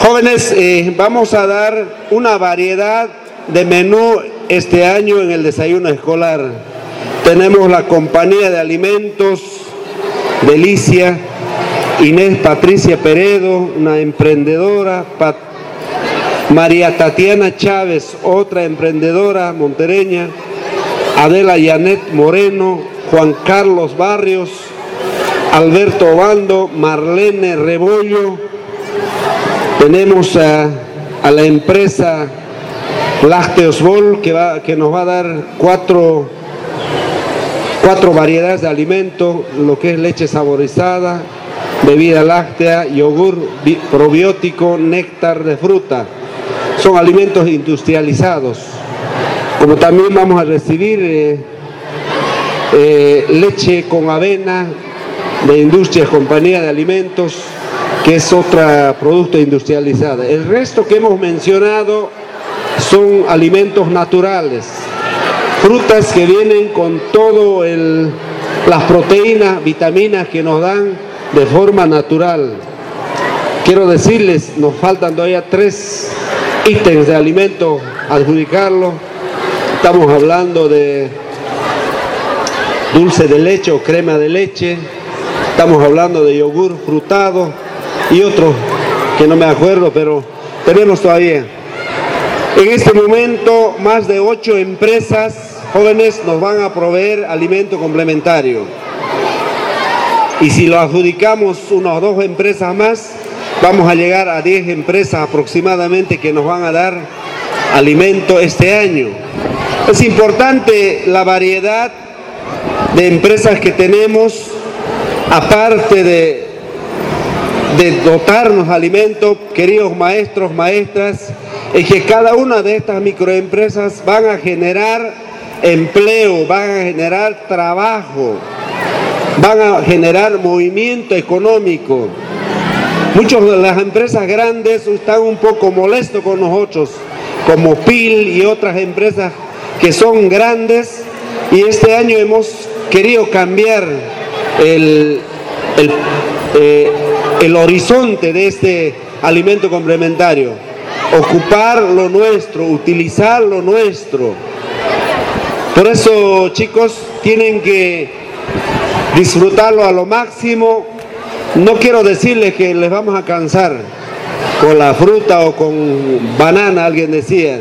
Jóvenes, eh, vamos a dar una variedad de menú este año en el desayuno escolar. Tenemos la compañía de alimentos Delicia, Inés Patricia Peredo, una emprendedora, María Tatiana Chávez, otra emprendedora montereña, Adela Yanet Moreno, Juan Carlos Barrios, Alberto Obando, Marlene Rebollo, tenemos a, la empresa Lácteos Bol que, va, que nos va a dar cuatro, cuatro variedades de alimentos, lo que es leche saborizada, bebida láctea, yogur probiótico, néctar de fruta. Son alimentos industrializados. Como también vamos a recibir eh, eh, leche con avena de Industrias Compañía de Alimentos, que es otro producto industrializado. El resto que hemos mencionado son alimentos naturales, frutas que vienen con todo las proteínas, vitaminas que nos dan de forma natural. Quiero decirles, nos faltan todavía tres ítems de alimentos adjudicarlo. Estamos hablando de dulce de leche o crema de leche. Estamos hablando de yogur frutado y otros que no me acuerdo, pero tenemos todavía. En este momento, más de ocho empresas jóvenes nos van a proveer alimento complementario. Y si lo adjudicamos unas dos empresas más, vamos a llegar a 10 empresas aproximadamente que nos van a dar alimento este año. Es importante la variedad de empresas que tenemos, aparte de de dotarnos alimentos, queridos maestros, maestras, es que cada una de estas microempresas van a generar empleo, van a generar trabajo, van a generar movimiento económico. Muchas de las empresas grandes están un poco molestos con nosotros, como PIL y otras empresas que son grandes, y este año hemos querido cambiar el, el eh, el horizonte de este alimento complementario. Ocupar lo nuestro, utilizar lo nuestro. Por eso, chicos, tienen que disfrutarlo a lo máximo. No quiero decirles que les vamos a cansar con la fruta o con banana, alguien decía